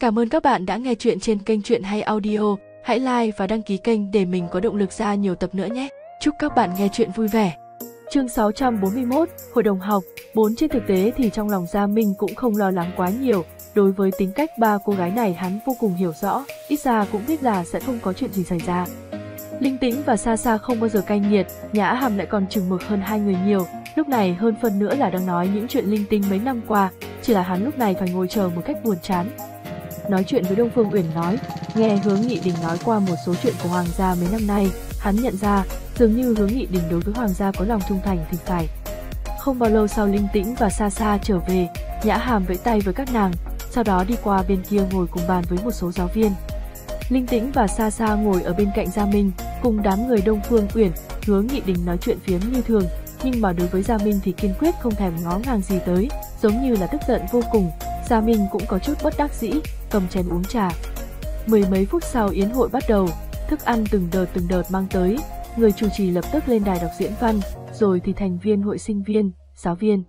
Cảm ơn các bạn đã nghe chuyện trên kênh Chuyện Hay Audio. Hãy like và đăng ký kênh để mình có động lực ra nhiều tập nữa nhé. Chúc các bạn nghe chuyện vui vẻ. Chương 641, Hội đồng học, 4 trên thực tế thì trong lòng Gia Minh cũng không lo lắng quá nhiều, đối với tính cách ba cô gái này hắn vô cùng hiểu rõ, ít ra cũng biết là sẽ không có chuyện gì xảy ra. Linh Tĩnh và Sa Sa không bao giờ cay nghiệt, Nhã Hàm lại còn chừng mực hơn hai người nhiều, lúc này hơn phần nữa là đang nói những chuyện linh tinh mấy năm qua, chỉ là hắn lúc này phải ngồi chờ một cách buồn chán. Nói chuyện với Đông Phương Uyển nói, nghe Hướng Nghị Đình nói qua một số chuyện của Hoàng gia mấy năm nay, hắn nhận ra dường như Hướng Nghị Đình đối với Hoàng gia có lòng trung thành thì phải. Không bao lâu sau Linh Tĩnh và Sa Sa trở về, Nhã Hàm vẫy tay với các nàng, sau đó đi qua bên kia ngồi cùng bàn với một số giáo viên. Linh Tĩnh và Sa Sa ngồi ở bên cạnh Gia Minh, cùng đám người Đông Phương Uyển, hướng Nghị Đình nói chuyện phiếm như thường, nhưng mà đối với Gia Minh thì kiên quyết không thèm ngó ngàng gì tới, giống như là tức giận vô cùng. Gia Minh cũng có chút bất đắc dĩ, cầm chén uống trà. Mười mấy phút sau yến hội bắt đầu, thức ăn từng đợt từng đợt mang tới, người chủ trì lập tức lên đài đọc diễn văn, rồi thì thành viên hội sinh viên, giáo viên.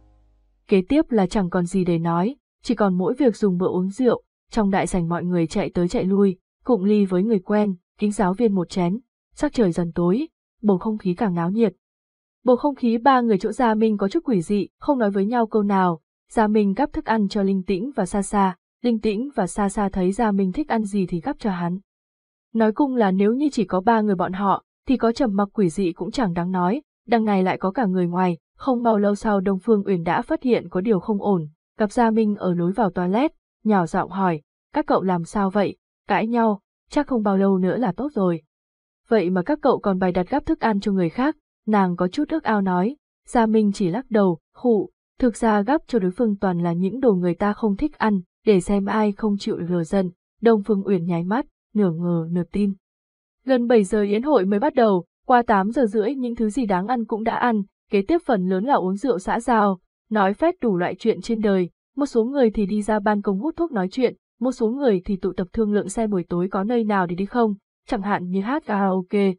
Kế tiếp là chẳng còn gì để nói, chỉ còn mỗi việc dùng bữa uống rượu, trong đại sảnh mọi người chạy tới chạy lui, cụng ly với người quen, kính giáo viên một chén, sắc trời dần tối, bầu không khí càng náo nhiệt. Bầu không khí ba người chỗ Gia Minh có chút quỷ dị, không nói với nhau câu nào, Gia Minh gắp thức ăn cho Linh Tĩnh và Sa Sa, Linh Tĩnh và xa xa thấy Gia Minh thích ăn gì thì gắp cho hắn. Nói cung là nếu như chỉ có ba người bọn họ, thì có trầm mặc quỷ dị cũng chẳng đáng nói, đằng này lại có cả người ngoài, không bao lâu sau Đông Phương Uyển đã phát hiện có điều không ổn, gặp Gia Minh ở lối vào toilet, nhỏ giọng hỏi, các cậu làm sao vậy, cãi nhau, chắc không bao lâu nữa là tốt rồi. Vậy mà các cậu còn bày đặt gắp thức ăn cho người khác, nàng có chút ước ao nói, Gia Minh chỉ lắc đầu, khụ, thực ra gắp cho đối phương toàn là những đồ người ta không thích ăn, để xem ai không chịu lừa dân. Đông Phương Uyển nháy mắt, nửa ngờ nửa tin. Gần 7 giờ yến hội mới bắt đầu, qua 8 giờ rưỡi những thứ gì đáng ăn cũng đã ăn, kế tiếp phần lớn là uống rượu xã giao, nói phét đủ loại chuyện trên đời, một số người thì đi ra ban công hút thuốc nói chuyện, một số người thì tụ tập thương lượng xe buổi tối có nơi nào để đi không, chẳng hạn như hát karaoke.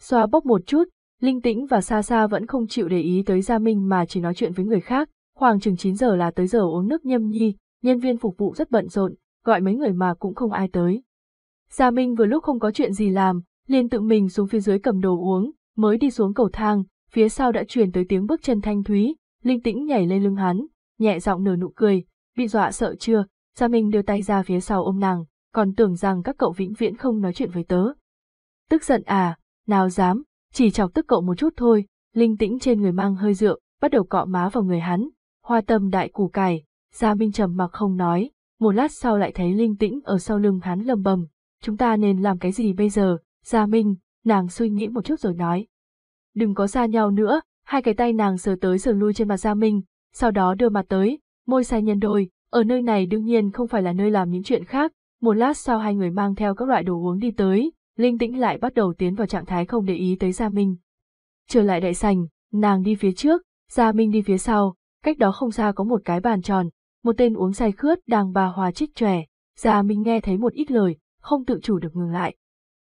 Xoa bốc một chút, Linh Tĩnh và Sa Sa vẫn không chịu để ý tới Gia Minh mà chỉ nói chuyện với người khác, khoảng chừng 9 giờ là tới giờ uống nước nhâm nhi, nhân viên phục vụ rất bận rộn, gọi mấy người mà cũng không ai tới. Gia Minh vừa lúc không có chuyện gì làm, liền tự mình xuống phía dưới cầm đồ uống, mới đi xuống cầu thang, phía sau đã truyền tới tiếng bước chân thanh thúy, Linh Tĩnh nhảy lên lưng hắn, nhẹ giọng nở nụ cười, bị dọa sợ chưa, Gia Minh đưa tay ra phía sau ôm nàng, còn tưởng rằng các cậu vĩnh viễn không nói chuyện với tớ. Tức giận à, nào dám, chỉ chọc tức cậu một chút thôi, linh tĩnh trên người mang hơi rượu, bắt đầu cọ má vào người hắn, hoa tâm đại củ cải, Gia Minh trầm mặc không nói, một lát sau lại thấy linh tĩnh ở sau lưng hắn lầm bầm, chúng ta nên làm cái gì bây giờ, Gia Minh, nàng suy nghĩ một chút rồi nói. Đừng có xa nhau nữa, hai cái tay nàng sờ tới sờ lui trên mặt Gia Minh, sau đó đưa mặt tới, môi sai nhân đôi, ở nơi này đương nhiên không phải là nơi làm những chuyện khác, một lát sau hai người mang theo các loại đồ uống đi tới, Linh Tĩnh lại bắt đầu tiến vào trạng thái không để ý tới Gia Minh. Trở lại đại sành, nàng đi phía trước, Gia Minh đi phía sau, cách đó không xa có một cái bàn tròn, một tên uống say khướt đang bà hòa trích trẻ, già Minh nghe thấy một ít lời, không tự chủ được ngừng lại.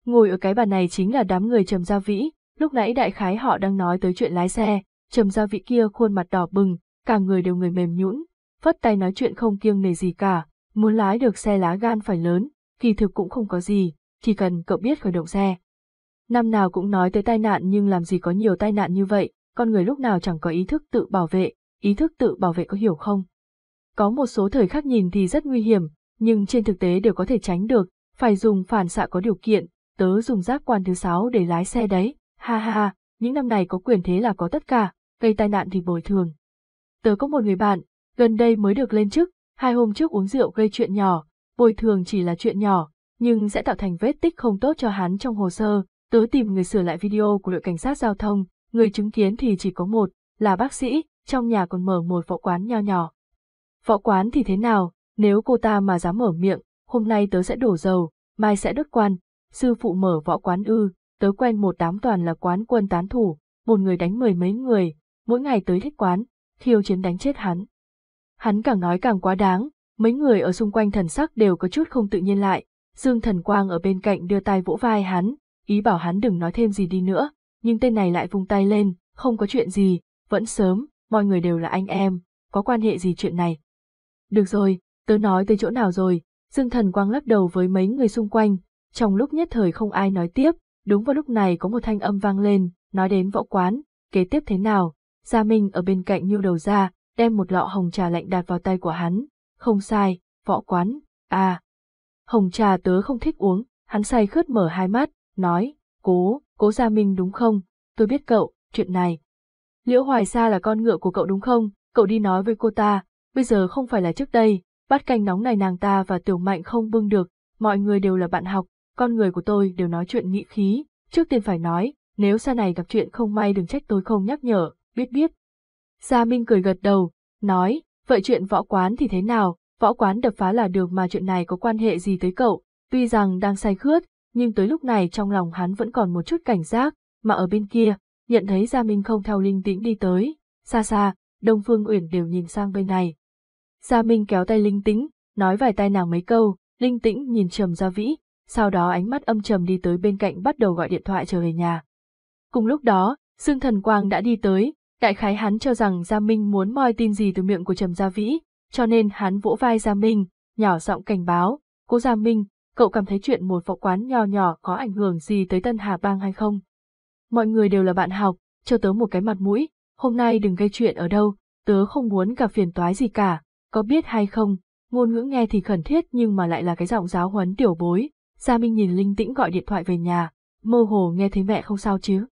Ngồi ở cái bàn này chính là đám người Trầm Gia Vĩ, lúc nãy đại khái họ đang nói tới chuyện lái xe, Trầm Gia Vĩ kia khuôn mặt đỏ bừng, cả người đều người mềm nhũn, phất tay nói chuyện không kiêng nề gì cả, muốn lái được xe lá gan phải lớn, kỳ thực cũng không có gì, chỉ cần cậu biết khởi động xe. Năm nào cũng nói tới tai nạn nhưng làm gì có nhiều tai nạn như vậy, con người lúc nào chẳng có ý thức tự bảo vệ, ý thức tự bảo vệ có hiểu không? Có một số thời khắc nhìn thì rất nguy hiểm, nhưng trên thực tế đều có thể tránh được, phải dùng phản xạ có điều kiện, tớ dùng giác quan thứ sáu để lái xe đấy, ha ha ha, những năm này có quyền thế là có tất cả, gây tai nạn thì bồi thường. Tớ có một người bạn, gần đây mới được lên chức, hai hôm trước uống rượu gây chuyện nhỏ, bồi thường chỉ là chuyện nhỏ, nhưng sẽ tạo thành vết tích không tốt cho hắn trong hồ sơ, tớ tìm người sửa lại video của đội cảnh sát giao thông, người chứng kiến thì chỉ có một, là bác sĩ, trong nhà còn mở một võ quán nho nhỏ. Võ quán thì thế nào, nếu cô ta mà dám mở miệng, hôm nay tớ sẽ đổ dầu, mai sẽ đứt quan, sư phụ mở võ quán ư, tớ quen một đám toàn là quán quân tán thủ, một người đánh mười mấy người, mỗi ngày tới thích quán, khiêu chiến đánh chết hắn. Hắn càng nói càng quá đáng, mấy người ở xung quanh thần sắc đều có chút không tự nhiên lại, Dương Thần Quang ở bên cạnh đưa tay vỗ vai hắn, ý bảo hắn đừng nói thêm gì đi nữa, nhưng tên này lại vung tay lên, không có chuyện gì, vẫn sớm, mọi người đều là anh em, có quan hệ gì chuyện này. Được rồi, tớ nói tới chỗ nào rồi, Dương Thần Quang lắc đầu với mấy người xung quanh, trong lúc nhất thời không ai nói tiếp, đúng vào lúc này có một thanh âm vang lên, nói đến võ quán, kế tiếp thế nào, Gia Minh ở bên cạnh nhô đầu ra, đem một lọ hồng trà lạnh đặt vào tay của hắn, không sai, võ quán, à. Hồng trà tớ không thích uống, hắn say khướt mở hai mắt, nói, cố, cố Gia Minh đúng không, tôi biết cậu, chuyện này. Liễu Hoài Sa là con ngựa của cậu đúng không, cậu đi nói với cô ta, bây giờ không phải là trước đây, bát canh nóng này nàng ta và tiểu mạnh không bưng được, mọi người đều là bạn học, con người của tôi đều nói chuyện nghị khí, trước tiên phải nói, nếu sau này gặp chuyện không may đừng trách tôi không nhắc nhở, biết biết. Gia Minh cười gật đầu, nói, vậy chuyện võ quán thì thế nào, võ quán đập phá là được mà chuyện này có quan hệ gì tới cậu, tuy rằng đang say khướt, nhưng tới lúc này trong lòng hắn vẫn còn một chút cảnh giác, mà ở bên kia, nhận thấy Gia Minh không theo linh tĩnh đi tới, xa xa, Đông Phương Uyển đều nhìn sang bên này. Gia Minh kéo tay linh tĩnh, nói vài tay nàng mấy câu, linh tĩnh nhìn trầm Gia Vĩ, sau đó ánh mắt âm trầm đi tới bên cạnh bắt đầu gọi điện thoại trở về nhà. Cùng lúc đó, Dương Thần Quang đã đi tới, đại khái hắn cho rằng Gia Minh muốn moi tin gì từ miệng của Trầm Gia Vĩ, cho nên hắn vỗ vai Gia Minh, nhỏ giọng cảnh báo, cố Gia Minh, cậu cảm thấy chuyện một võ quán nho nhỏ có ảnh hưởng gì tới Tân Hà Bang hay không? Mọi người đều là bạn học, cho tớ một cái mặt mũi, hôm nay đừng gây chuyện ở đâu, tớ không muốn gặp phiền toái gì cả, có biết hay không, ngôn ngữ nghe thì khẩn thiết nhưng mà lại là cái giọng giáo huấn tiểu bối. Gia Minh nhìn linh tĩnh gọi điện thoại về nhà, mơ hồ nghe thấy mẹ không sao chứ.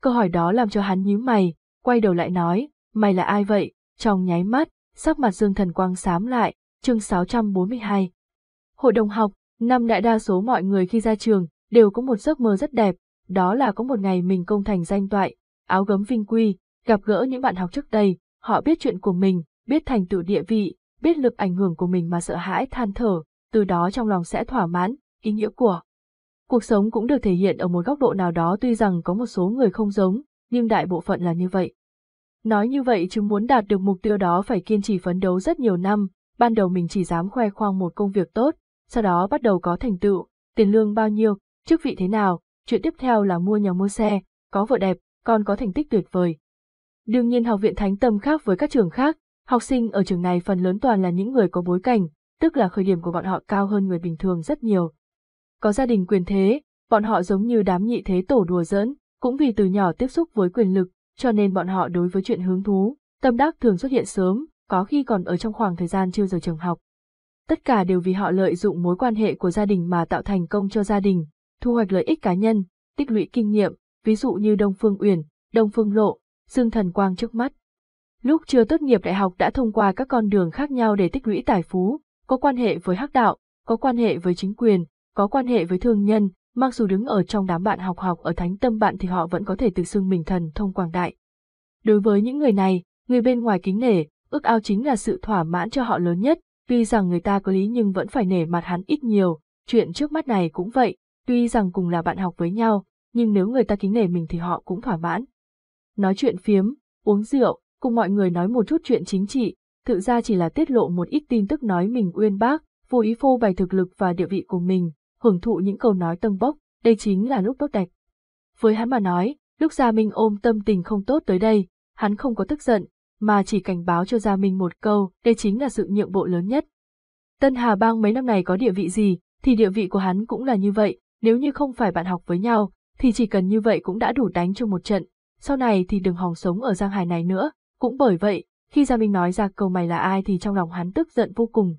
Câu hỏi đó làm cho hắn nhíu mày, quay đầu lại nói, mày là ai vậy? Trong nháy mắt, sắc mặt Dương Thần Quang xám lại, chương 642. Hội đồng học, năm đại đa số mọi người khi ra trường, đều có một giấc mơ rất đẹp, đó là có một ngày mình công thành danh toại, áo gấm vinh quy, gặp gỡ những bạn học trước đây, họ biết chuyện của mình, biết thành tựu địa vị, biết lực ảnh hưởng của mình mà sợ hãi than thở, từ đó trong lòng sẽ thỏa mãn, ý nghĩa của. Cuộc sống cũng được thể hiện ở một góc độ nào đó tuy rằng có một số người không giống, nhưng đại bộ phận là như vậy. Nói như vậy chứ muốn đạt được mục tiêu đó phải kiên trì phấn đấu rất nhiều năm, ban đầu mình chỉ dám khoe khoang một công việc tốt, sau đó bắt đầu có thành tựu, tiền lương bao nhiêu, chức vị thế nào, chuyện tiếp theo là mua nhà mua xe, có vợ đẹp, còn có thành tích tuyệt vời. Đương nhiên học viện Thánh Tâm khác với các trường khác, học sinh ở trường này phần lớn toàn là những người có bối cảnh, tức là khởi điểm của bọn họ cao hơn người bình thường rất nhiều. Có gia đình quyền thế, bọn họ giống như đám nhị thế tổ đùa giỡn, cũng vì từ nhỏ tiếp xúc với quyền lực, cho nên bọn họ đối với chuyện hứng thú, tâm đắc thường xuất hiện sớm, có khi còn ở trong khoảng thời gian chưa giờ trường học. Tất cả đều vì họ lợi dụng mối quan hệ của gia đình mà tạo thành công cho gia đình, thu hoạch lợi ích cá nhân, tích lũy kinh nghiệm, ví dụ như Đông Phương Uyển, Đông Phương Lộ, Dương Thần Quang trước mắt. Lúc chưa tốt nghiệp đại học đã thông qua các con đường khác nhau để tích lũy tài phú, có quan hệ với hắc đạo, có quan hệ với chính quyền, có quan hệ với thương nhân, mặc dù đứng ở trong đám bạn học học ở thánh tâm bạn thì họ vẫn có thể tự xưng mình thần thông quảng đại. Đối với những người này, người bên ngoài kính nể, ước ao chính là sự thỏa mãn cho họ lớn nhất, tuy rằng người ta có lý nhưng vẫn phải nể mặt hắn ít nhiều, chuyện trước mắt này cũng vậy, tuy rằng cùng là bạn học với nhau, nhưng nếu người ta kính nể mình thì họ cũng thỏa mãn. Nói chuyện phiếm, uống rượu, cùng mọi người nói một chút chuyện chính trị, thực ra chỉ là tiết lộ một ít tin tức nói mình uyên bác, vô ý phô bày thực lực và địa vị của mình, hưởng thụ những câu nói tâng bốc, đây chính là lúc tốt đẹp. Với hắn mà nói, lúc Gia Minh ôm tâm tình không tốt tới đây, hắn không có tức giận, mà chỉ cảnh báo cho Gia Minh một câu, đây chính là sự nhượng bộ lớn nhất. Tân Hà Bang mấy năm này có địa vị gì, thì địa vị của hắn cũng là như vậy, nếu như không phải bạn học với nhau, thì chỉ cần như vậy cũng đã đủ đánh cho một trận, sau này thì đừng hòng sống ở Giang Hải này nữa, cũng bởi vậy, khi Gia Minh nói ra câu mày là ai thì trong lòng hắn tức giận vô cùng.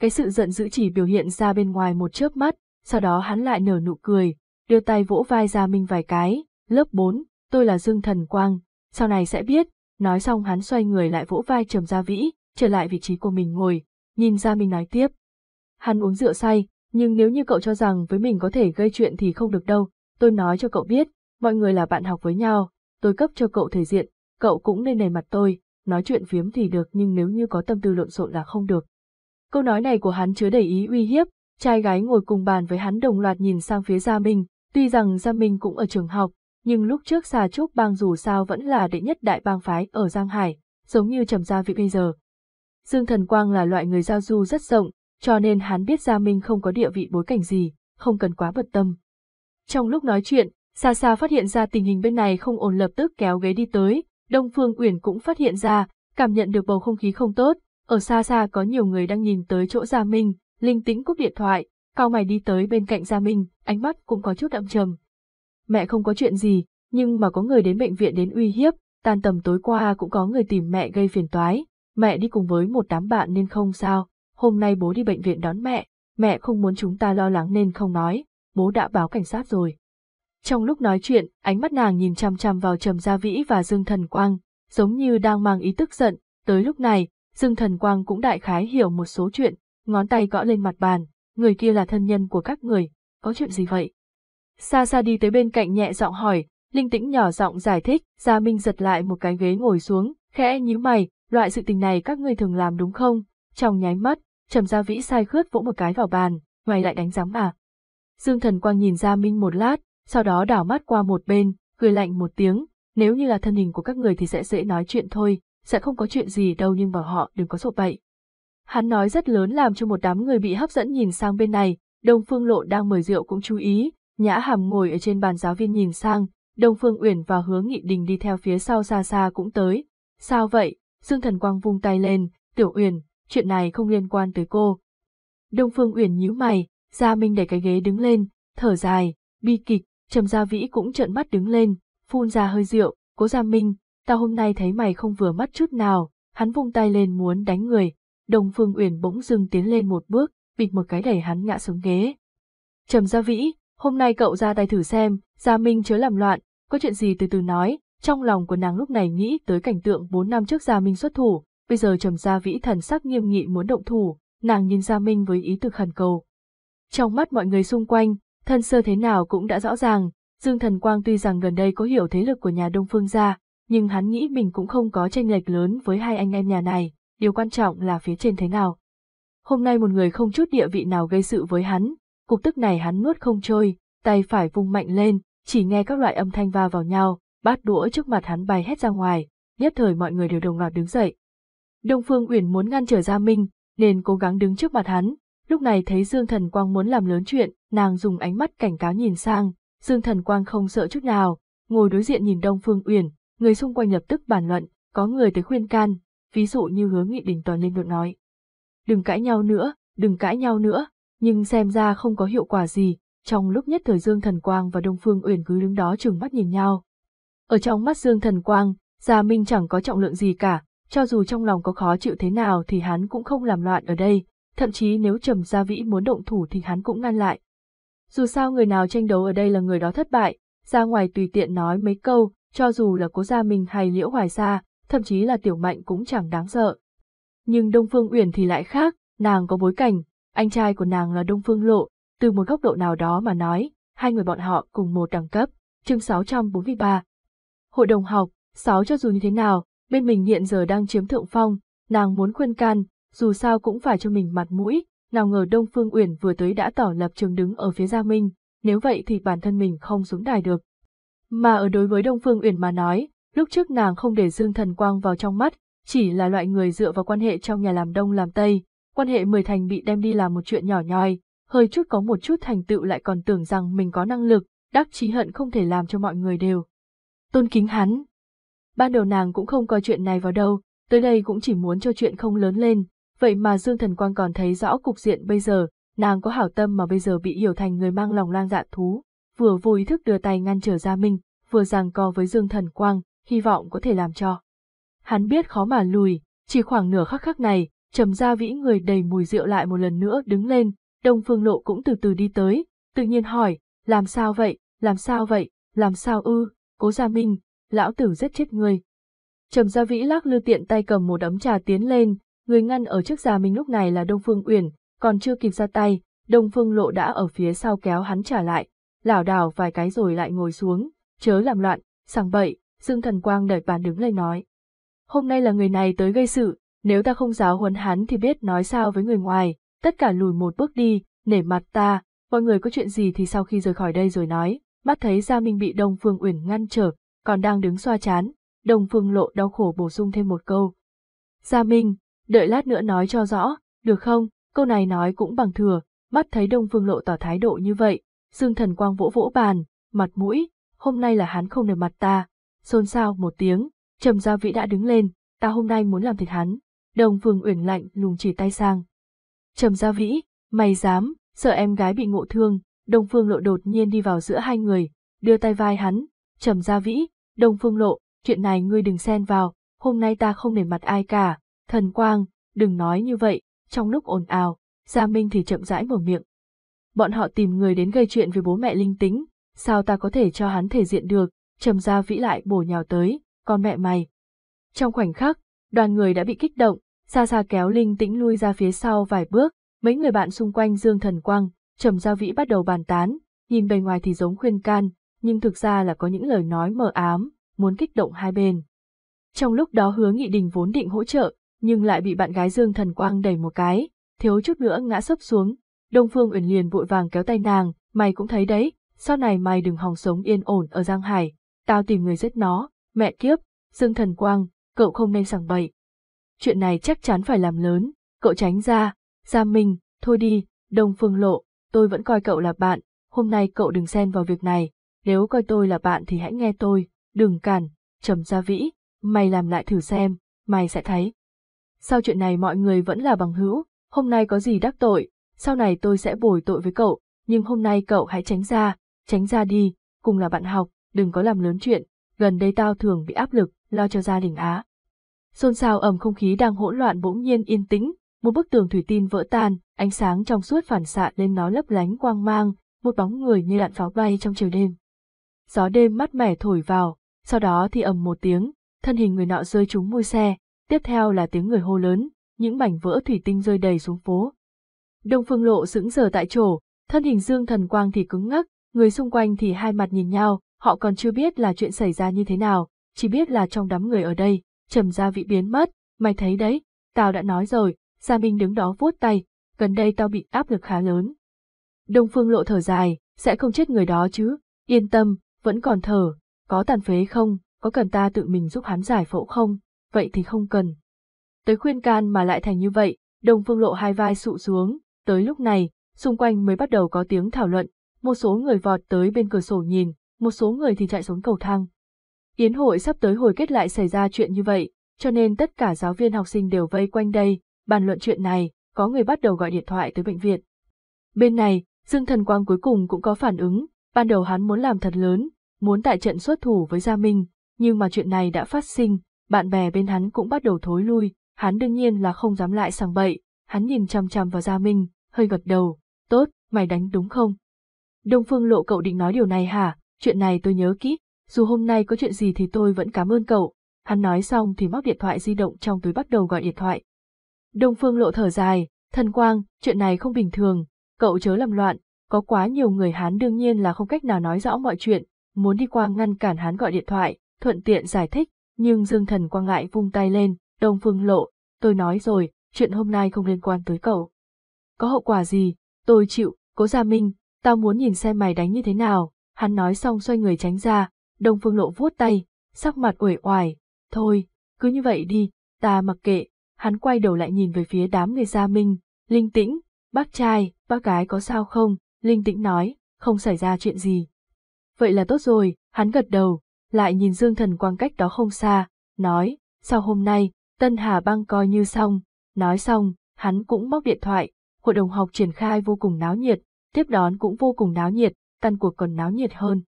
Cái sự giận dữ chỉ biểu hiện ra bên ngoài một chớp mắt, sau đó hắn lại nở nụ cười, đưa tay vỗ vai Gia Minh vài cái, lớp 4, tôi là Dương Thần Quang, sau này sẽ biết, nói xong hắn xoay người lại vỗ vai trầm Gia Vĩ, trở lại vị trí của mình ngồi, nhìn Gia Minh nói tiếp. Hắn uống rượu say, nhưng nếu như cậu cho rằng với mình có thể gây chuyện thì không được đâu, tôi nói cho cậu biết, mọi người là bạn học với nhau, tôi cấp cho cậu thể diện, cậu cũng nên nề mặt tôi, nói chuyện phiếm thì được nhưng nếu như có tâm tư lộn xộn là không được. Câu nói này của hắn chứa đầy ý uy hiếp, trai gái ngồi cùng bàn với hắn đồng loạt nhìn sang phía Gia Minh, tuy rằng Gia Minh cũng ở trường học, nhưng lúc trước xa Trúc bang dù sao vẫn là đệ nhất đại bang phái ở Giang Hải, giống như Trầm Gia Vị bây giờ. Dương Thần Quang là loại người giao du rất rộng, cho nên hắn biết Gia Minh không có địa vị bối cảnh gì, không cần quá bận tâm. Trong lúc nói chuyện, xa xa phát hiện ra tình hình bên này không ổn lập tức kéo ghế đi tới, Đông Phương Uyển cũng phát hiện ra, cảm nhận được bầu không khí không tốt, ở xa xa có nhiều người đang nhìn tới chỗ Gia Minh, Linh tĩnh cúp điện thoại, cao mày đi tới bên cạnh Gia Minh, ánh mắt cũng có chút đậm trầm. Mẹ không có chuyện gì, nhưng mà có người đến bệnh viện đến uy hiếp, tan tầm tối qua cũng có người tìm mẹ gây phiền toái, mẹ đi cùng với một đám bạn nên không sao, hôm nay bố đi bệnh viện đón mẹ, mẹ không muốn chúng ta lo lắng nên không nói, bố đã báo cảnh sát rồi. Trong lúc nói chuyện, ánh mắt nàng nhìn chăm chăm vào Trầm Gia Vĩ và Dương Thần Quang, giống như đang mang ý tức giận, tới lúc này, Dương Thần Quang cũng đại khái hiểu một số chuyện, ngón tay gõ lên mặt bàn, người kia là thân nhân của các người, có chuyện gì vậy? Xa xa đi tới bên cạnh nhẹ giọng hỏi, linh tĩnh nhỏ giọng giải thích, Gia Minh giật lại một cái ghế ngồi xuống, khẽ nhíu mày, loại sự tình này các ngươi thường làm đúng không? Trong nháy mắt, Trầm Gia Vĩ sai khướt vỗ một cái vào bàn, mày lại đánh giám à? Dương Thần Quang nhìn Gia Minh một lát, sau đó đảo mắt qua một bên, cười lạnh một tiếng, nếu như là thân hình của các người thì sẽ dễ nói chuyện thôi, sẽ không có chuyện gì đâu nhưng bảo họ đừng có sổ bậy. Hắn nói rất lớn làm cho một đám người bị hấp dẫn nhìn sang bên này, Đông Phương Lộ đang mời rượu cũng chú ý, Nhã Hàm ngồi ở trên bàn giáo viên nhìn sang, Đông Phương Uyển và Hứa Nghị Đình đi theo phía sau xa xa cũng tới. Sao vậy? Dương Thần Quang vung tay lên, Tiểu Uyển, chuyện này không liên quan tới cô. Đông Phương Uyển nhíu mày, Gia Minh đẩy cái ghế đứng lên, thở dài, bi kịch, Trầm Gia Vĩ cũng trợn mắt đứng lên, phun ra hơi rượu, cố Gia Minh, tao hôm nay thấy mày không vừa mắt chút nào, hắn vung tay lên muốn đánh người. Đồng Phương Uyển bỗng dưng tiến lên một bước, bịt một cái đẩy hắn ngã xuống ghế. Trầm Gia Vĩ, hôm nay cậu ra tay thử xem, Gia Minh chớ làm loạn, có chuyện gì từ từ nói, trong lòng của nàng lúc này nghĩ tới cảnh tượng 4 năm trước Gia Minh xuất thủ, bây giờ Trầm Gia Vĩ thần sắc nghiêm nghị muốn động thủ, nàng nhìn Gia Minh với ý từ khẩn cầu. Trong mắt mọi người xung quanh, thân sơ thế nào cũng đã rõ ràng, Dương Thần Quang tuy rằng gần đây có hiểu thế lực của nhà Đông Phương gia, nhưng hắn nghĩ mình cũng không có tranh lệch lớn với hai anh em nhà này, điều quan trọng là phía trên thế nào. Hôm nay một người không chút địa vị nào gây sự với hắn, cục tức này hắn nuốt không trôi, tay phải vung mạnh lên, chỉ nghe các loại âm thanh va vào nhau, bát đũa trước mặt hắn bay hết ra ngoài, nhất thời mọi người đều đồng loạt đứng dậy. Đông Phương Uyển muốn ngăn trở Gia Minh, nên cố gắng đứng trước mặt hắn, lúc này thấy Dương Thần Quang muốn làm lớn chuyện, nàng dùng ánh mắt cảnh cáo nhìn sang, Dương Thần Quang không sợ chút nào, ngồi đối diện nhìn Đông Phương Uyển, người xung quanh lập tức bàn luận, có người tới khuyên can, ví dụ như hướng nghị đình toàn lên được nói. Đừng cãi nhau nữa, đừng cãi nhau nữa, nhưng xem ra không có hiệu quả gì, trong lúc nhất thời Dương Thần Quang và Đông Phương Uyển cứ đứng đó chừng mắt nhìn nhau. Ở trong mắt Dương Thần Quang, Gia Minh chẳng có trọng lượng gì cả, cho dù trong lòng có khó chịu thế nào thì hắn cũng không làm loạn ở đây, thậm chí nếu Trầm Gia Vĩ muốn động thủ thì hắn cũng ngăn lại. Dù sao người nào tranh đấu ở đây là người đó thất bại, ra ngoài tùy tiện nói mấy câu, cho dù là cố gia mình hay liễu hoài xa, thậm chí là tiểu mạnh cũng chẳng đáng sợ. Nhưng Đông Phương Uyển thì lại khác, nàng có bối cảnh, anh trai của nàng là Đông Phương Lộ, từ một góc độ nào đó mà nói, hai người bọn họ cùng một đẳng cấp, chương 643. Hội đồng học, sáu cho dù như thế nào, bên mình hiện giờ đang chiếm thượng phong, nàng muốn khuyên can, dù sao cũng phải cho mình mặt mũi, nào ngờ Đông Phương Uyển vừa tới đã tỏ lập trường đứng ở phía Gia Minh, nếu vậy thì bản thân mình không xuống đài được. Mà ở đối với Đông Phương Uyển mà nói, lúc trước nàng không để Dương Thần Quang vào trong mắt, chỉ là loại người dựa vào quan hệ trong nhà làm Đông làm Tây, quan hệ mười thành bị đem đi làm một chuyện nhỏ nhoi, hơi chút có một chút thành tựu lại còn tưởng rằng mình có năng lực, đắc chí hận không thể làm cho mọi người đều. Tôn kính hắn. Ban đầu nàng cũng không coi chuyện này vào đâu, tới đây cũng chỉ muốn cho chuyện không lớn lên, vậy mà Dương Thần Quang còn thấy rõ cục diện bây giờ, nàng có hảo tâm mà bây giờ bị hiểu thành người mang lòng lang dạ thú, vừa vô ý thức đưa tay ngăn trở Gia Minh, vừa giằng co với Dương Thần Quang, hy vọng có thể làm cho. Hắn biết khó mà lùi, chỉ khoảng nửa khắc khắc này, trầm gia vĩ người đầy mùi rượu lại một lần nữa đứng lên, Đông Phương Lộ cũng từ từ đi tới, tự nhiên hỏi, làm sao vậy, làm sao vậy, làm sao ư, cố Gia Minh, lão tử giết chết người. Trầm gia vĩ lắc lư tiện tay cầm một ấm trà tiến lên, người ngăn ở trước Gia Minh lúc này là Đông Phương Uyển, còn chưa kịp ra tay, Đông Phương Lộ đã ở phía sau kéo hắn trả lại, lảo đảo vài cái rồi lại ngồi xuống, chớ làm loạn, sằng bậy, Dương Thần Quang đẩy bàn đứng lên nói. Hôm nay là người này tới gây sự, nếu ta không giáo huấn hắn thì biết nói sao với người ngoài, tất cả lùi một bước đi, nể mặt ta, mọi người có chuyện gì thì sau khi rời khỏi đây rồi nói, mắt thấy Gia Minh bị Đông Phương Uyển ngăn trở, còn đang đứng xoa chán, Đông Phương Lộ đau khổ bổ sung thêm một câu. Gia Minh, đợi lát nữa nói cho rõ, được không, câu này nói cũng bằng thừa, mắt thấy Đông Phương Lộ tỏ thái độ như vậy, Dương Thần Quang vỗ vỗ bàn, mặt mũi, hôm nay là hắn không nể mặt ta, xôn xao một tiếng, Trầm Gia Vĩ đã đứng lên, ta hôm nay muốn làm thịt hắn, Đông Phương Uyển lạnh lùng chỉ tay sang. Trầm Gia Vĩ, Mày dám, sợ em gái bị ngộ thương, Đông Phương Lộ đột nhiên đi vào giữa hai người, đưa tay vai hắn, trầm Gia vĩ, Đông Phương Lộ, chuyện này ngươi đừng xen vào, hôm nay ta không để mặt ai cả, thần quang, đừng nói như vậy, trong lúc ồn ào, Gia Minh thì chậm rãi mở miệng. Bọn họ tìm người đến gây chuyện với bố mẹ linh tính, sao ta có thể cho hắn thể diện được, trầm gia vĩ lại bổ nhào tới, con mẹ mày. Trong khoảnh khắc, đoàn người đã bị kích động, xa xa kéo linh tĩnh lui ra phía sau vài bước, mấy người bạn xung quanh Dương Thần Quang, Trầm Gia Vĩ bắt đầu bàn tán, nhìn bề ngoài thì giống khuyên can, nhưng thực ra là có những lời nói mờ ám, muốn kích động hai bên. Trong lúc đó hứa nghị đình vốn định hỗ trợ, nhưng lại bị bạn gái Dương Thần Quang đẩy một cái, thiếu chút nữa ngã sấp xuống. Đông Phương Uyển liền vội vàng kéo tay nàng, mày cũng thấy đấy, sau này mày đừng hòng sống yên ổn ở Giang Hải, tao tìm người giết nó, mẹ kiếp, Dương Thần Quang, cậu không nên sảng bậy. Chuyện này chắc chắn phải làm lớn, cậu tránh ra, ra mình thôi đi, Đông Phương Lộ, tôi vẫn coi cậu là bạn, hôm nay cậu đừng xen vào việc này, nếu coi tôi là bạn thì hãy nghe tôi, đừng cản, trầm gia vĩ, mày làm lại thử xem, mày sẽ thấy. Sau chuyện này mọi người vẫn là bằng hữu, hôm nay có gì đắc tội, sau này tôi sẽ bồi tội với cậu, nhưng hôm nay cậu hãy tránh ra, tránh ra đi, cùng là bạn học, đừng có làm lớn chuyện, gần đây tao thường bị áp lực, lo cho gia đình á. Xôn xao ẩm không khí đang hỗn loạn bỗng nhiên yên tĩnh, một bức tường thủy tinh vỡ tan, ánh sáng trong suốt phản xạ lên nó lấp lánh quang mang, một bóng người như đạn pháo bay trong chiều đêm. Gió đêm mát mẻ thổi vào, sau đó thì ầm một tiếng, thân hình người nọ rơi trúng môi xe, tiếp theo là tiếng người hô lớn, những mảnh vỡ thủy tinh rơi đầy xuống phố. Đông Phương Lộ sững sờ tại chỗ, thân hình Dương Thần Quang thì cứng ngắc, người xung quanh thì hai mặt nhìn nhau, họ còn chưa biết là chuyện xảy ra như thế nào, chỉ biết là trong đám người ở đây, trầm gia vị biến mất, mày thấy đấy, tao đã nói rồi, Gia Minh đứng đó vuốt tay, gần đây tao bị áp lực khá lớn. Đông Phương Lộ thở dài, sẽ không chết người đó chứ, yên tâm, vẫn còn thở, có tàn phế không, có cần ta tự mình giúp hắn giải phẫu không, vậy thì không cần. Tới khuyên can mà lại thành như vậy, đồng Phương Lộ hai vai sụ xuống, tới lúc này, xung quanh mới bắt đầu có tiếng thảo luận, một số người vọt tới bên cửa sổ nhìn, một số người thì chạy xuống cầu thang. Yến hội sắp tới hồi kết lại xảy ra chuyện như vậy, cho nên tất cả giáo viên học sinh đều vây quanh đây, bàn luận chuyện này, có người bắt đầu gọi điện thoại tới bệnh viện. Bên này, Dương Thần Quang cuối cùng cũng có phản ứng, ban đầu hắn muốn làm thật lớn, muốn tại trận xuất thủ với Gia Minh, nhưng mà chuyện này đã phát sinh, bạn bè bên hắn cũng bắt đầu thối lui, hắn đương nhiên là không dám lại sang bậy, hắn nhìn chằm chằm vào Gia Minh, hơi gật đầu, tốt, mày đánh đúng không? Đông Phương Lộ cậu định nói điều này hả, chuyện này tôi nhớ kỹ, dù hôm nay có chuyện gì thì tôi vẫn cảm ơn cậu. Hắn nói xong thì móc điện thoại di động trong túi bắt đầu gọi điện thoại. Đông Phương Lộ thở dài, thần quang, chuyện này không bình thường, cậu chớ làm loạn, có quá nhiều người hắn đương nhiên là không cách nào nói rõ mọi chuyện, muốn đi qua ngăn cản hắn gọi điện thoại, thuận tiện giải thích, nhưng Dương Thần Quang lại vung tay lên, Đông Phương Lộ, tôi nói rồi, chuyện hôm nay không liên quan tới cậu. Có hậu quả gì, tôi chịu, cố Gia Minh, tao muốn nhìn xem mày đánh như thế nào, hắn nói xong xoay người tránh ra, Đông Phương Lộ vuốt tay, sắc mặt uể oải, thôi, cứ như vậy đi, ta mặc kệ, hắn quay đầu lại nhìn về phía đám người Gia Minh, linh tĩnh, bác trai, bác gái có sao không, linh tĩnh nói, không xảy ra chuyện gì. Vậy là tốt rồi, hắn gật đầu, lại nhìn Dương Thần Quang cách đó không xa, nói, sau hôm nay, Tân Hà Băng coi như xong, nói xong, hắn cũng móc điện thoại, hội đồng học triển khai vô cùng náo nhiệt, tiếp đón cũng vô cùng náo nhiệt, tan cuộc còn náo nhiệt hơn.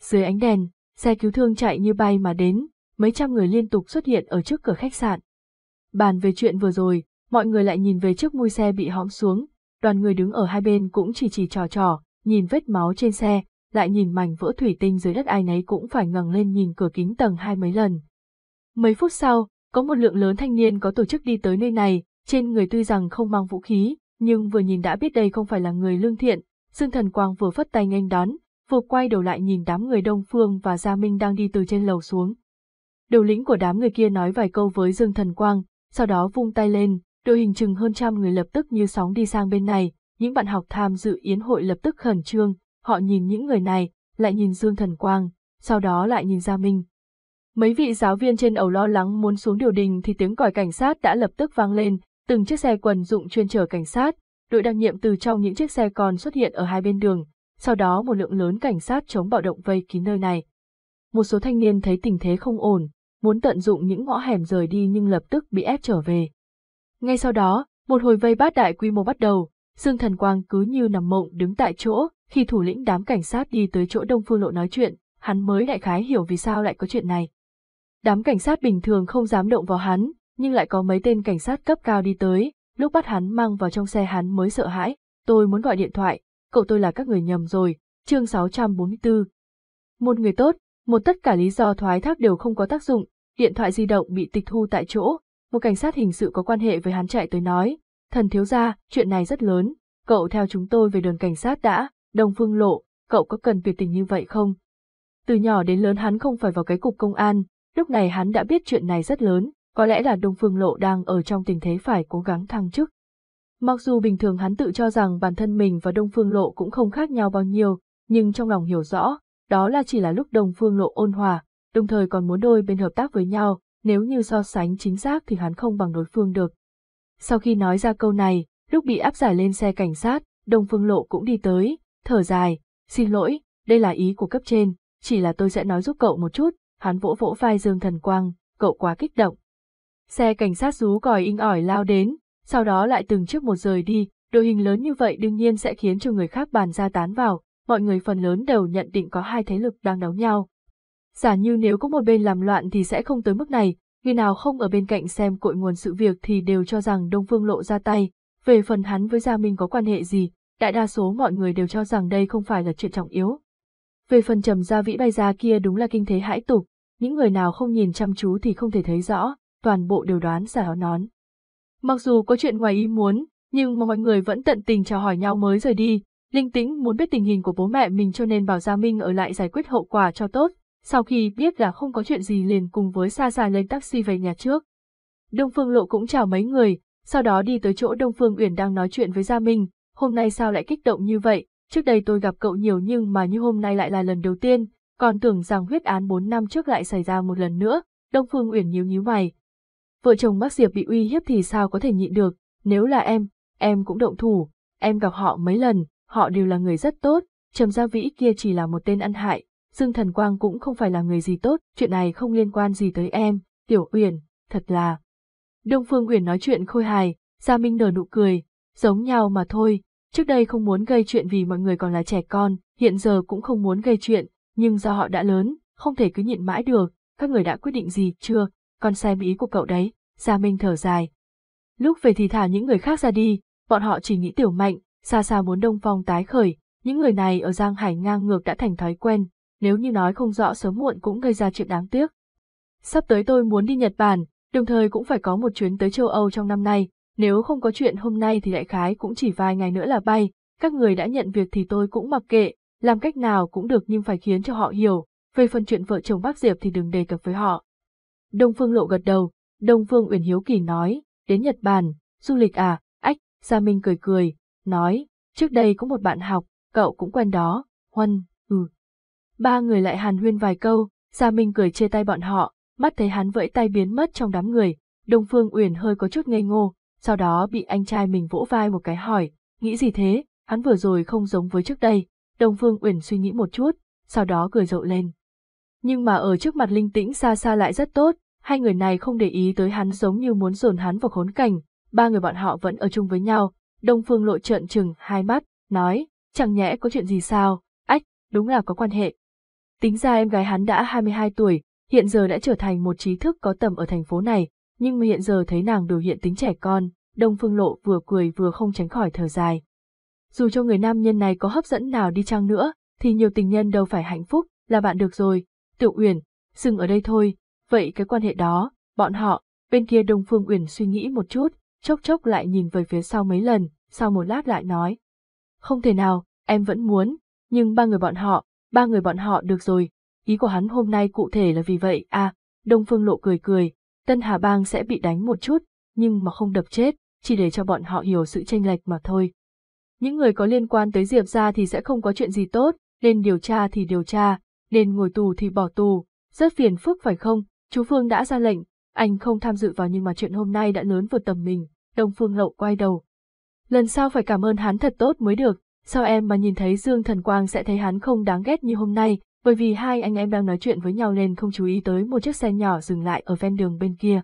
Dưới ánh đèn, xe cứu thương chạy như bay mà đến, mấy trăm người liên tục xuất hiện ở trước cửa khách sạn. Bàn về chuyện vừa rồi, mọi người lại nhìn về trước mui xe bị hõm xuống, đoàn người đứng ở hai bên cũng chỉ chỉ trò trò, nhìn vết máu trên xe, lại nhìn mảnh vỡ thủy tinh dưới đất ai nấy cũng phải ngẩng lên nhìn cửa kính tầng hai mấy lần. Mấy phút sau, có một lượng lớn thanh niên có tổ chức đi tới nơi này, trên người tuy rằng không mang vũ khí, nhưng vừa nhìn đã biết đây không phải là người lương thiện, Dương Thần Quang vừa phất tay nghênh đón, vừa quay đầu lại nhìn đám người Đông Phương và Gia Minh đang đi từ trên lầu xuống. Đầu lĩnh của đám người kia nói vài câu với Dương Thần Quang, sau đó vung tay lên, đội hình chừng hơn trăm người lập tức như sóng đi sang bên này, những bạn học tham dự yến hội lập tức khẩn trương, họ nhìn những người này, lại nhìn Dương Thần Quang, sau đó lại nhìn Gia Minh. Mấy vị giáo viên trên ẩu lo lắng muốn xuống điều đình thì tiếng còi cảnh sát đã lập tức vang lên, từng chiếc xe quần dụng chuyên chở cảnh sát, đội đặc nhiệm từ trong những chiếc xe còn xuất hiện ở hai bên đường, sau đó một lượng lớn cảnh sát chống bạo động vây kín nơi này. Một số thanh niên thấy tình thế không ổn, muốn tận dụng những ngõ hẻm rời đi nhưng lập tức bị ép trở về. Ngay sau đó, một hồi vây bát đại quy mô bắt đầu, Dương Thần Quang cứ như nằm mộng đứng tại chỗ, khi thủ lĩnh đám cảnh sát đi tới chỗ Đông Phương Lộ nói chuyện, hắn mới đại khái hiểu vì sao lại có chuyện này. Đám cảnh sát bình thường không dám động vào hắn, nhưng lại có mấy tên cảnh sát cấp cao đi tới, lúc bắt hắn mang vào trong xe hắn mới sợ hãi, tôi muốn gọi điện thoại, cậu tôi là các người nhầm rồi, chương 644. Một người tốt, một tất cả lý do thoái thác đều không có tác dụng, điện thoại di động bị tịch thu tại chỗ, một cảnh sát hình sự có quan hệ với hắn chạy tới nói, thần thiếu gia, chuyện này rất lớn, cậu theo chúng tôi về đường cảnh sát đã, Đông Phương Lộ, cậu có cần tuyệt tình như vậy không? Từ nhỏ đến lớn hắn không phải vào cái cục công an, lúc này hắn đã biết chuyện này rất lớn, có lẽ là Đông Phương Lộ đang ở trong tình thế phải cố gắng thăng chức. Mặc dù bình thường hắn tự cho rằng bản thân mình và Đông Phương Lộ cũng không khác nhau bao nhiêu, nhưng trong lòng hiểu rõ, đó là chỉ là lúc Đông Phương Lộ ôn hòa, đồng thời còn muốn đôi bên hợp tác với nhau, nếu như so sánh chính xác thì hắn không bằng đối phương được. Sau khi nói ra câu này, lúc bị áp giải lên xe cảnh sát, Đông Phương Lộ cũng đi tới, thở dài, xin lỗi, đây là ý của cấp trên, chỉ là tôi sẽ nói giúp cậu một chút, hắn vỗ vỗ vai Dương Thần Quang, cậu quá kích động. Xe cảnh sát rú còi inh ỏi lao đến, sau đó lại từng chiếc một rời đi, đội hình lớn như vậy đương nhiên sẽ khiến cho người khác bàn ra tán vào, mọi người phần lớn đều nhận định có hai thế lực đang đấu nhau. Giả như nếu có một bên làm loạn thì sẽ không tới mức này, người nào không ở bên cạnh xem cội nguồn sự việc thì đều cho rằng Đông Phương Lộ ra tay, về phần hắn với Gia Minh có quan hệ gì, đại đa số mọi người đều cho rằng đây không phải là chuyện trọng yếu. Về phần trầm gia vĩ bay ra kia đúng là kinh thế hãi tục, những người nào không nhìn chăm chú thì không thể thấy rõ, toàn bộ đều đoán giả áo nón. Mặc dù có chuyện ngoài ý muốn, nhưng mà mọi người vẫn tận tình chào hỏi nhau mới rời đi, Linh Tĩnh muốn biết tình hình của bố mẹ mình cho nên bảo Gia Minh ở lại giải quyết hậu quả cho tốt, sau khi biết là không có chuyện gì liền cùng với Sa Sa lên taxi về nhà trước. Đông Phương Lộ cũng chào mấy người, sau đó đi tới chỗ Đông Phương Uyển đang nói chuyện với Gia Minh, hôm nay sao lại kích động như vậy, trước đây tôi gặp cậu nhiều nhưng mà như hôm nay lại là lần đầu tiên, còn tưởng rằng huyết án 4 năm trước lại xảy ra một lần nữa, Đông Phương Uyển nhíu nhíu mày. Vợ chồng bác Diệp bị uy hiếp thì sao có thể nhịn được, nếu là em, em cũng động thủ, em gặp họ mấy lần, họ đều là người rất tốt, Trầm Gia Vĩ kia chỉ là một tên ăn hại, Dương Thần Quang cũng không phải là người gì tốt, chuyện này không liên quan gì tới em, Tiểu Uyển, thật là. Đông Phương Uyển nói chuyện khôi hài, Gia Minh nở nụ cười, giống nhau mà thôi, trước đây không muốn gây chuyện vì mọi người còn là trẻ con, hiện giờ cũng không muốn gây chuyện, nhưng do họ đã lớn, không thể cứ nhịn mãi được, các người đã quyết định gì chưa, con xem ý của cậu đấy, Gia Minh thở dài. Lúc về thì thả những người khác ra đi, bọn họ chỉ nghĩ tiểu mạnh, xa xa muốn Đông Phong tái khởi, những người này ở Giang Hải ngang ngược đã thành thói quen, nếu như nói không rõ sớm muộn cũng gây ra chuyện đáng tiếc. Sắp tới tôi muốn đi Nhật Bản, đồng thời cũng phải có một chuyến tới châu Âu trong năm nay, nếu không có chuyện hôm nay thì đại khái cũng chỉ vài ngày nữa là bay, các người đã nhận việc thì tôi cũng mặc kệ, làm cách nào cũng được nhưng phải khiến cho họ hiểu, về phần chuyện vợ chồng bác Diệp thì đừng đề cập với họ. Đông Phương Lộ gật đầu, Đông Phương Uyển Hiếu Kỳ nói, đến Nhật Bản, du lịch à, ách, Gia Minh cười cười, nói, trước đây có một bạn học, cậu cũng quen đó, Huân, ừ. Ba người lại hàn huyên vài câu, Gia Minh cười chê tay bọn họ, mắt thấy hắn vẫy tay biến mất trong đám người, Đông Phương Uyển hơi có chút ngây ngô, sau đó bị anh trai mình vỗ vai một cái hỏi, nghĩ gì thế, hắn vừa rồi không giống với trước đây, Đông Phương Uyển suy nghĩ một chút, sau đó cười rộ lên. Nhưng mà ở trước mặt linh tĩnh xa xa lại rất tốt, hai người này không để ý tới hắn giống như muốn dồn hắn vào khốn cảnh, ba người bọn họ vẫn ở chung với nhau, Đông Phương lộ trợn trừng hai mắt, nói, chẳng nhẽ có chuyện gì sao, ách, đúng là có quan hệ. Tính ra em gái hắn đã 22 tuổi, hiện giờ đã trở thành một trí thức có tầm ở thành phố này, nhưng mà hiện giờ thấy nàng biểu hiện tính trẻ con, Đông Phương Lộ vừa cười vừa không tránh khỏi thở dài. Dù cho người nam nhân này có hấp dẫn nào đi chăng nữa, thì nhiều tình nhân đâu phải hạnh phúc, là bạn được rồi. Tiểu Uyển, dừng ở đây thôi, vậy cái quan hệ đó, bọn họ, bên kia Đông Phương Uyển suy nghĩ một chút, chốc chốc lại nhìn về phía sau mấy lần, sau một lát lại nói. Không thể nào, em vẫn muốn, nhưng ba người bọn họ, ba người bọn họ được rồi, ý của hắn hôm nay cụ thể là vì vậy à, Đông Phương Lộ cười cười, Tân Hà Bang sẽ bị đánh một chút, nhưng mà không đập chết, chỉ để cho bọn họ hiểu sự tranh lệch mà thôi. Những người có liên quan tới Diệp ra thì sẽ không có chuyện gì tốt, nên điều tra thì điều tra, nên ngồi tù thì bỏ tù, rất phiền phức phải không, chú Phương đã ra lệnh, anh không tham dự vào nhưng mà chuyện hôm nay đã lớn vượt tầm mình, Đông Phương Lậu quay đầu. Lần sau phải cảm ơn hắn thật tốt mới được, sao em mà nhìn thấy Dương Thần Quang sẽ thấy hắn không đáng ghét như hôm nay, bởi vì hai anh em đang nói chuyện với nhau nên không chú ý tới một chiếc xe nhỏ dừng lại ở ven đường bên kia.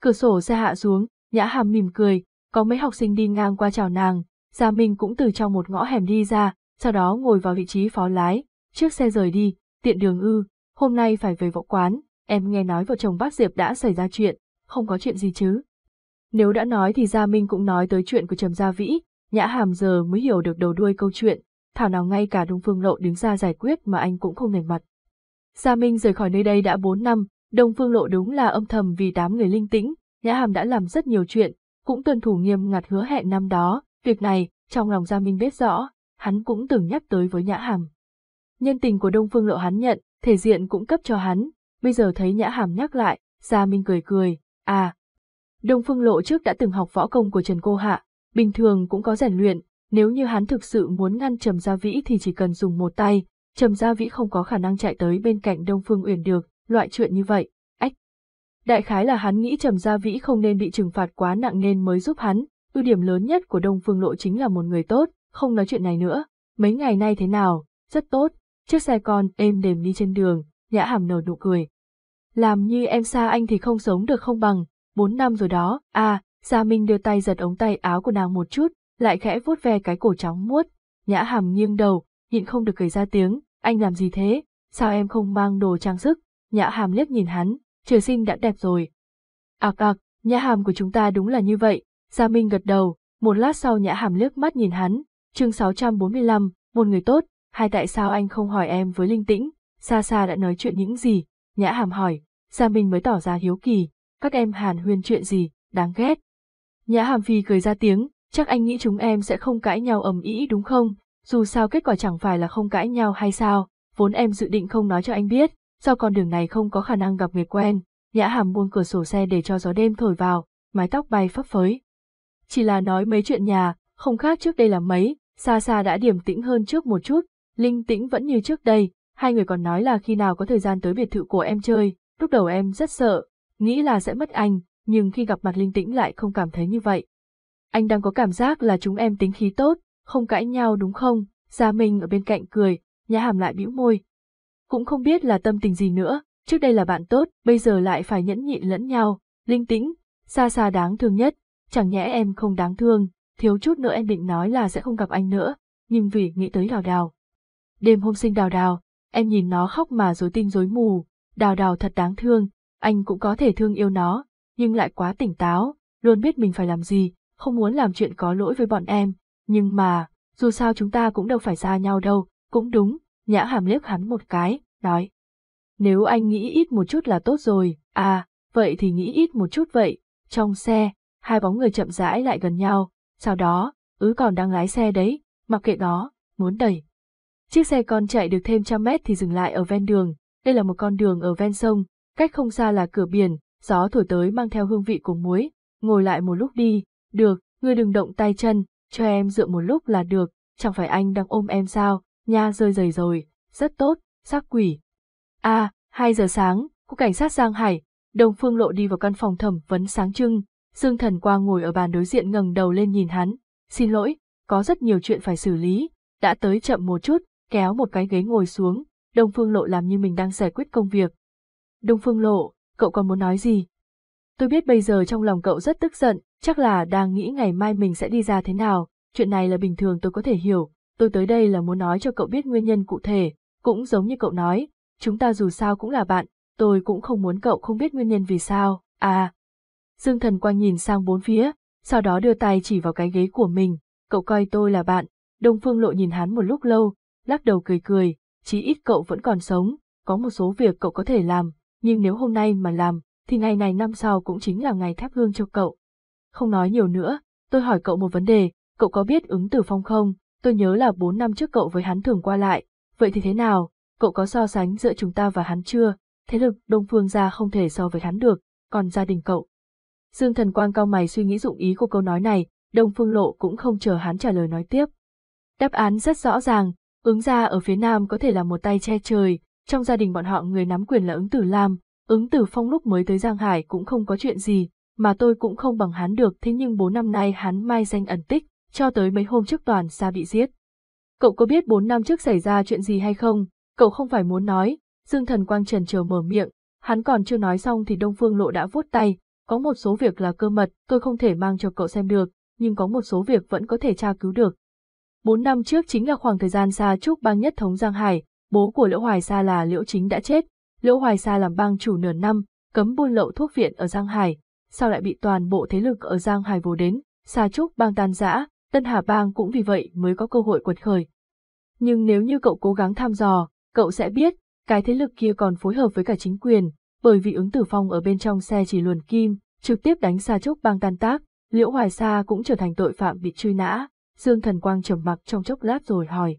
Cửa sổ xe hạ xuống, Nhã Hàm mỉm cười, có mấy học sinh đi ngang qua chào nàng, Gia Minh cũng từ trong một ngõ hẻm đi ra, sau đó ngồi vào vị trí phó lái, chiếc xe rời đi, tiện đường ư, hôm nay phải về võ quán, em nghe nói vợ chồng bác Diệp đã xảy ra chuyện, không có chuyện gì chứ. Nếu đã nói thì Gia Minh cũng nói tới chuyện của Trầm Gia Vĩ, Nhã Hàm giờ mới hiểu được đầu đuôi câu chuyện, thảo nào ngay cả Đông Phương Lộ đứng ra giải quyết mà anh cũng không nể mặt. Gia Minh rời khỏi nơi đây đã 4 năm, Đông Phương Lộ đúng là âm thầm vì đám người linh tĩnh, Nhã Hàm đã làm rất nhiều chuyện, cũng tuân thủ nghiêm ngặt hứa hẹn năm đó, việc này, trong lòng Gia Minh biết rõ, hắn cũng từng nhắc tới với Nhã Hàm. Nhân tình của Đông Phương Lộ hắn nhận, thể diện cũng cấp cho hắn, bây giờ thấy Nhã Hàm nhắc lại, Gia Minh cười cười, à. Đông Phương Lộ trước đã từng học võ công của Trần Cô Hạ, bình thường cũng có rèn luyện, nếu như hắn thực sự muốn ngăn Trầm Gia Vĩ thì chỉ cần dùng một tay, Trầm Gia Vĩ không có khả năng chạy tới bên cạnh Đông Phương Uyển được, loại chuyện như vậy, ách. Đại khái là hắn nghĩ Trầm Gia Vĩ không nên bị trừng phạt quá nặng nên mới giúp hắn, ưu điểm lớn nhất của Đông Phương Lộ chính là một người tốt, không nói chuyện này nữa, mấy ngày nay thế nào, rất tốt, chiếc xe con êm đềm đi trên đường, nhã hàm nở nụ cười. Làm như em xa anh thì không sống được không bằng, bốn năm rồi đó, à, Gia Minh đưa tay giật ống tay áo của nàng một chút, lại khẽ vuốt ve cái cổ trắng muốt, nhã hàm nghiêng đầu, nhịn không được cười ra tiếng, anh làm gì thế, sao em không mang đồ trang sức, nhã hàm liếc nhìn hắn, trời sinh đã đẹp rồi. Ạc ạc, nhã hàm của chúng ta đúng là như vậy, Gia Minh gật đầu, một lát sau nhã hàm liếc mắt nhìn hắn, chương 645, một người tốt, hai tại sao anh không hỏi em với linh tĩnh, xa xa đã nói chuyện những gì, nhã hàm hỏi, Gia Minh mới tỏ ra hiếu kỳ, các em hàn huyên chuyện gì, đáng ghét. Nhã hàm phi cười ra tiếng, chắc anh nghĩ chúng em sẽ không cãi nhau ầm ĩ đúng không, dù sao kết quả chẳng phải là không cãi nhau hay sao, vốn em dự định không nói cho anh biết, do con đường này không có khả năng gặp người quen, nhã hàm buông cửa sổ xe để cho gió đêm thổi vào, mái tóc bay phấp phới. Chỉ là nói mấy chuyện nhà, không khác trước đây là mấy, xa xa đã điềm tĩnh hơn trước một chút, linh tĩnh vẫn như trước đây, hai người còn nói là khi nào có thời gian tới biệt thự của em chơi, lúc đầu em rất sợ, nghĩ là sẽ mất anh, nhưng khi gặp mặt linh tĩnh lại không cảm thấy như vậy. Anh đang có cảm giác là chúng em tính khí tốt, không cãi nhau đúng không? Gia Minh ở bên cạnh cười, nhã hàm lại bĩu môi. Cũng không biết là tâm tình gì nữa, trước đây là bạn tốt, bây giờ lại phải nhẫn nhịn lẫn nhau, linh tĩnh, xa xa đáng thương nhất, chẳng nhẽ em không đáng thương, thiếu chút nữa em định nói là sẽ không gặp anh nữa, nhưng vì nghĩ tới đào đào. Đêm hôm sinh đào đào, em nhìn nó khóc mà rối tinh rối mù, đào đào thật đáng thương, anh cũng có thể thương yêu nó, nhưng lại quá tỉnh táo, luôn biết mình phải làm gì, không muốn làm chuyện có lỗi với bọn em, nhưng mà, dù sao chúng ta cũng đâu phải xa nhau đâu, cũng đúng, nhã hàm liếc hắn một cái, nói. Nếu anh nghĩ ít một chút là tốt rồi, à, vậy thì nghĩ ít một chút vậy, trong xe, hai bóng người chậm rãi lại gần nhau, sau đó, ứ còn đang lái xe đấy, mặc kệ đó, muốn đẩy. Chiếc xe con chạy được thêm trăm mét thì dừng lại ở ven đường, đây là một con đường ở ven sông, cách không xa là cửa biển, gió thổi tới mang theo hương vị của muối, ngồi lại một lúc đi, được, ngươi đừng động tay chân, cho em dựa một lúc là được, chẳng phải anh đang ôm em sao, nha rơi dày rồi, rất tốt, xác quỷ. a à, 2 giờ sáng, cục cảnh sát Giang Hải, Đồng Phương Lộ đi vào căn phòng thẩm vấn sáng trưng, Dương Thần Quang ngồi ở bàn đối diện ngẩng đầu lên nhìn hắn, xin lỗi, có rất nhiều chuyện phải xử lý, đã tới chậm một chút, kéo một cái ghế ngồi xuống, Đông Phương Lộ làm như mình đang giải quyết công việc. Đông Phương Lộ, cậu còn muốn nói gì? Tôi biết bây giờ trong lòng cậu rất tức giận, chắc là đang nghĩ ngày mai mình sẽ đi ra thế nào, chuyện này là bình thường tôi có thể hiểu, tôi tới đây là muốn nói cho cậu biết nguyên nhân cụ thể, cũng giống như cậu nói, chúng ta dù sao cũng là bạn, tôi cũng không muốn cậu không biết nguyên nhân vì sao, à. Dương Thần Quang nhìn sang bốn phía, sau đó đưa tay chỉ vào cái ghế của mình, cậu coi tôi là bạn, Đông Phương Lộ nhìn hắn một lúc lâu, lắc đầu cười cười, chí ít cậu vẫn còn sống, có một số việc cậu có thể làm, nhưng nếu hôm nay mà làm, thì ngày này năm sau cũng chính là ngày thắp hương cho cậu. Không nói nhiều nữa, tôi hỏi cậu một vấn đề, cậu có biết ứng tử phong không? Tôi nhớ là 4 năm trước cậu với hắn thường qua lại, vậy thì thế nào? Cậu có so sánh giữa chúng ta và hắn chưa? Thế lực Đông Phương gia không thể so với hắn được, còn gia đình cậu. Dương Thần Quang cao mày suy nghĩ dụng ý của câu nói này, Đông Phương Lộ cũng không chờ hắn trả lời nói tiếp. Đáp án rất rõ ràng, ứng gia ở phía nam có thể là một tay che trời, trong gia đình bọn họ người nắm quyền là ứng tử Lam, ứng tử phong lúc mới tới Giang Hải cũng không có chuyện gì, mà tôi cũng không bằng hắn được thế nhưng bốn năm nay hắn mai danh ẩn tích, cho tới mấy hôm trước toàn xa bị giết. Cậu có biết bốn năm trước xảy ra chuyện gì hay không? Cậu không phải muốn nói, Dương Thần Quang trần chờ mở miệng, hắn còn chưa nói xong thì Đông Phương Lộ đã vuốt tay, có một số việc là cơ mật, tôi không thể mang cho cậu xem được, nhưng có một số việc vẫn có thể tra cứu được. Bốn năm trước chính là khoảng thời gian Sa Trúc bang nhất thống Giang Hải, bố của Liễu Hoài Sa là Liễu Chính đã chết. Liễu Hoài Sa làm bang chủ nửa năm, cấm buôn lậu thuốc viện ở Giang Hải, sau lại bị toàn bộ thế lực ở Giang Hải Vô đến, Sa Trúc bang tan rã, Tân Hà bang cũng vì vậy mới có cơ hội quật khởi. Nhưng nếu như cậu cố gắng thăm dò, cậu sẽ biết, cái thế lực kia còn phối hợp với cả chính quyền, bởi vì ứng tử phong ở bên trong xe chỉ luồn kim, trực tiếp đánh Sa Trúc bang tan tác, Liễu Hoài Sa cũng trở thành tội phạm bị truy nã. Dương Thần Quang trầm mặc trong chốc lát rồi hỏi.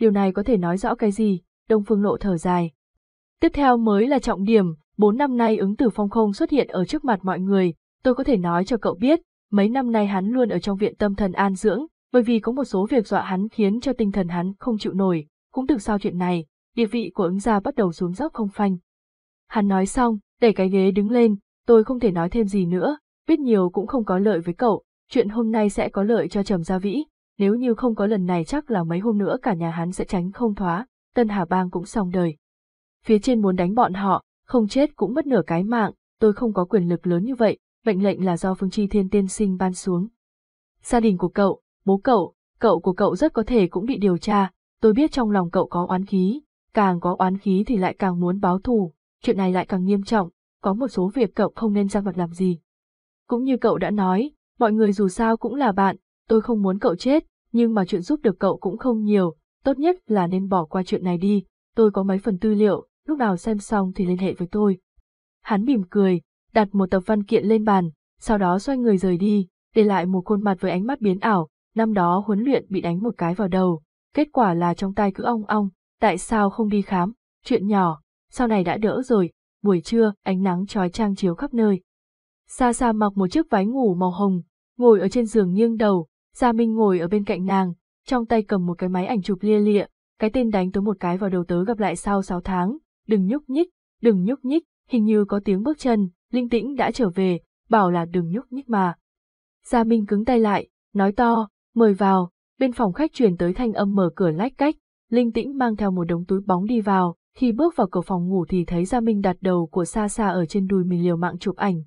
Điều này có thể nói rõ cái gì? Đông Phương Lộ thở dài. Tiếp theo mới là trọng điểm, bốn năm nay ứng tử phong không xuất hiện ở trước mặt mọi người, tôi có thể nói cho cậu biết, mấy năm nay hắn luôn ở trong viện tâm thần an dưỡng, bởi vì có một số việc dọa hắn khiến cho tinh thần hắn không chịu nổi, cũng từ sau chuyện này, địa vị của ứng gia bắt đầu xuống dốc không phanh. Hắn nói xong, đẩy cái ghế đứng lên, tôi không thể nói thêm gì nữa, biết nhiều cũng không có lợi với cậu, chuyện hôm nay sẽ có lợi cho Trầm Gia Vĩ, nếu như không có lần này chắc là mấy hôm nữa cả nhà hắn sẽ tránh không thoá, Tân Hà Bang cũng xong đời. Phía trên muốn đánh bọn họ, không chết cũng mất nửa cái mạng, tôi không có quyền lực lớn như vậy, mệnh lệnh là do Phương Chi Thiên tiên sinh ban xuống. Gia đình của cậu, bố cậu, cậu của cậu rất có thể cũng bị điều tra, tôi biết trong lòng cậu có oán khí, càng có oán khí thì lại càng muốn báo thù, chuyện này lại càng nghiêm trọng, có một số việc cậu không nên ra mặt làm gì. Cũng như cậu đã nói, mọi người dù sao cũng là bạn, tôi không muốn cậu chết, nhưng mà chuyện giúp được cậu cũng không nhiều, tốt nhất là nên bỏ qua chuyện này đi, tôi có mấy phần tư liệu, lúc nào xem xong thì liên hệ với tôi. Hắn mỉm cười, đặt một tập văn kiện lên bàn, sau đó xoay người rời đi, để lại một khuôn mặt với ánh mắt biến ảo, năm đó huấn luyện bị đánh một cái vào đầu, kết quả là trong tay cứ ong ong, tại sao không đi khám, chuyện nhỏ, sau này đã đỡ rồi, buổi trưa, ánh nắng trói trang chiếu khắp nơi. Sa Sa mặc một chiếc váy ngủ màu hồng, ngồi ở trên giường nghiêng đầu, Gia Minh ngồi ở bên cạnh nàng, trong tay cầm một cái máy ảnh chụp lia lịa, cái tên đánh tới một cái vào đầu tớ gặp lại sau 6 tháng, đừng nhúc nhích, đừng nhúc nhích, hình như có tiếng bước chân, linh tĩnh đã trở về, bảo là đừng nhúc nhích mà. Gia Minh cứng tay lại, nói to, mời vào, bên phòng khách truyền tới thanh âm mở cửa lách cách, linh tĩnh mang theo một đống túi bóng đi vào, khi bước vào cửa phòng ngủ thì thấy Gia Minh đặt đầu của Sa Sa ở trên đùi mình liều mạng chụp ảnh.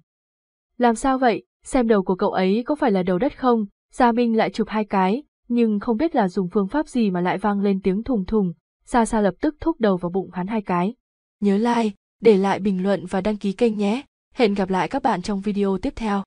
Làm sao vậy, xem đầu của cậu ấy có phải là đầu đất không? Gia Minh lại chụp hai cái, nhưng không biết là dùng phương pháp gì mà lại vang lên tiếng thùng thùng, Sa Sa lập tức thúc đầu vào bụng hắn hai cái. Nhớ like, để lại bình luận và đăng ký kênh nhé. Hẹn gặp lại các bạn trong video tiếp theo.